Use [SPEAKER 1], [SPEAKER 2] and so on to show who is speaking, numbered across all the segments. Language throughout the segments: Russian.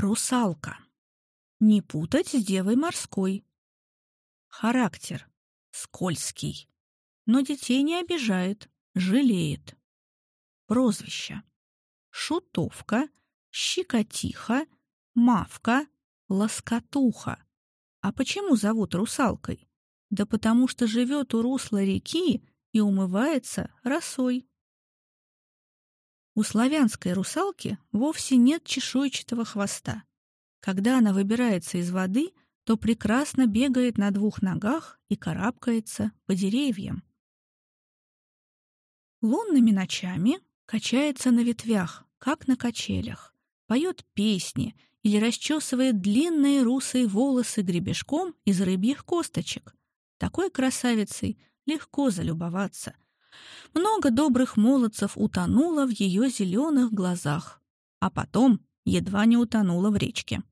[SPEAKER 1] Русалка. Не путать с девой морской. Характер. Скользкий. Но детей не обижает, жалеет. Прозвища. Шутовка, щекотиха, мавка, лоскотуха. А почему зовут русалкой? Да потому что живет у русла реки и умывается росой. У славянской русалки вовсе нет чешуйчатого хвоста. Когда она выбирается из воды, то прекрасно бегает на двух ногах и карабкается по деревьям. Лунными ночами качается на ветвях, как на качелях, поет песни или расчесывает длинные русые волосы гребешком из рыбьих косточек. Такой красавицей легко залюбоваться — много добрых молодцев утонуло в ее зеленых глазах, а потом едва не утонуло в речке.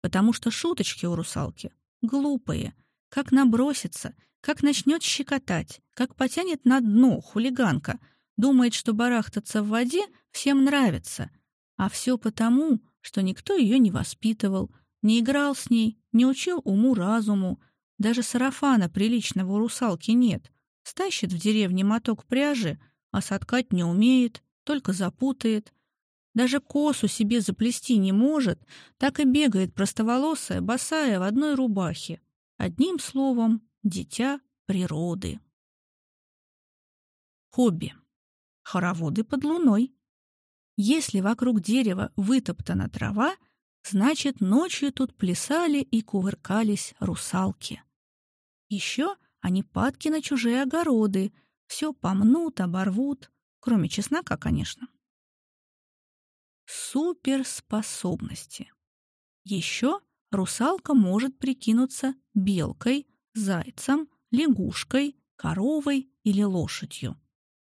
[SPEAKER 1] Потому что шуточки у русалки глупые, как набросится, как начнет щекотать, как потянет на дно хулиганка, думает, что барахтаться в воде всем нравится, а все потому, что никто ее не воспитывал, не играл с ней, не учил уму-разуму, даже сарафана приличного у русалки нет — Стащит в деревне моток пряжи, а соткать не умеет, только запутает. Даже косу себе заплести не может, так и бегает простоволосая, босая в одной рубахе. Одним словом, дитя природы. Хобби. Хороводы под луной. Если вокруг дерева вытоптана трава, значит, ночью тут плясали и кувыркались русалки. Еще — они падки на чужие огороды, все помнут, оборвут, кроме чеснока, конечно. Суперспособности. Еще русалка может прикинуться белкой, зайцем, лягушкой, коровой или лошадью.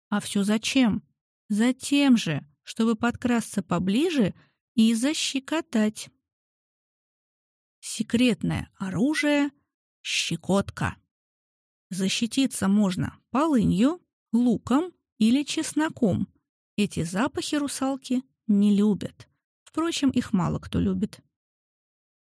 [SPEAKER 1] А все зачем? Затем же, чтобы подкрасться поближе и защекотать. Секретное оружие — щекотка. Защититься можно полынью, луком или чесноком. Эти запахи русалки не любят. Впрочем, их мало кто любит.